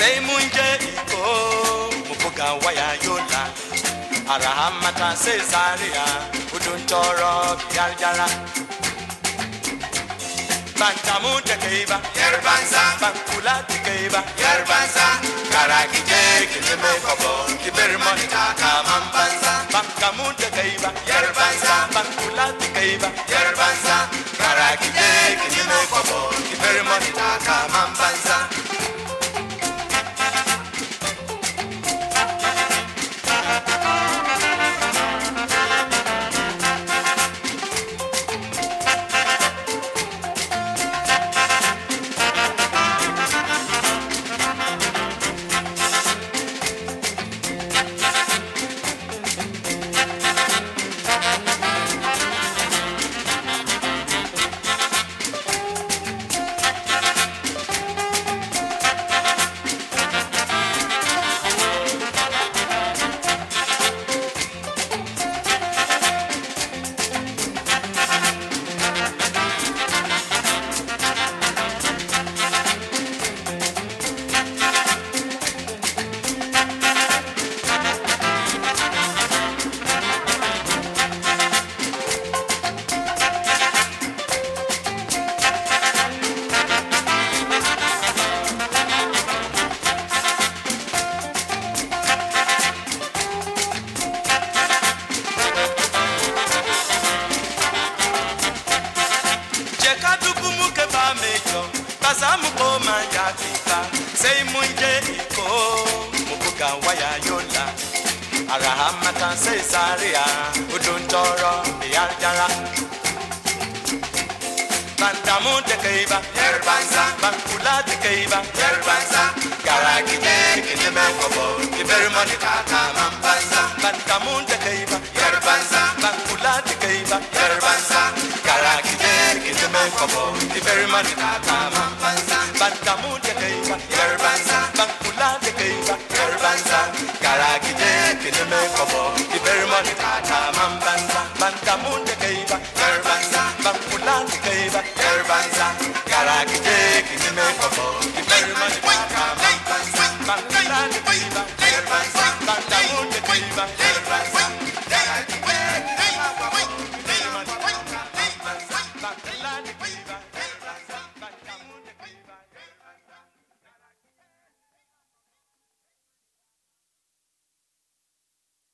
sei munje oh, iko mubuga waya yola. Arahamata cesaria uduntoro bialjara bantamu tekeiba Yerbanza, bankula tekeiba Yerbanza, karakije kilime kobo kibermoni taka mambanza bankamu tekeiba Yerbanza, bankula tekeiba Yerbanza, mejo basa muko manja tika sei munje iko mubuga waya yola arahamata cesaria uduntoro bialjara bantamu tekeiba Yerbanza, bankula tekeiba Yerbanza, karakije kilime kobo kiberimoni taka mambanza bantamu tekeiba Yerbanza, bankula tekeiba Yerbanza, karakije kilime kobo kiberimoni taka mambanza bantamu tekeiba Yerbanza, bankula tekeiba Yerbanza, karakije kilime kobo kiberimoni taka mambanza bantamu tekeiba Yerbanza, bankula tekeiba Yerbanza, karakije kilime kobo kiberimoni taka mambanza bankula tekeiba Yerbanza, Bye.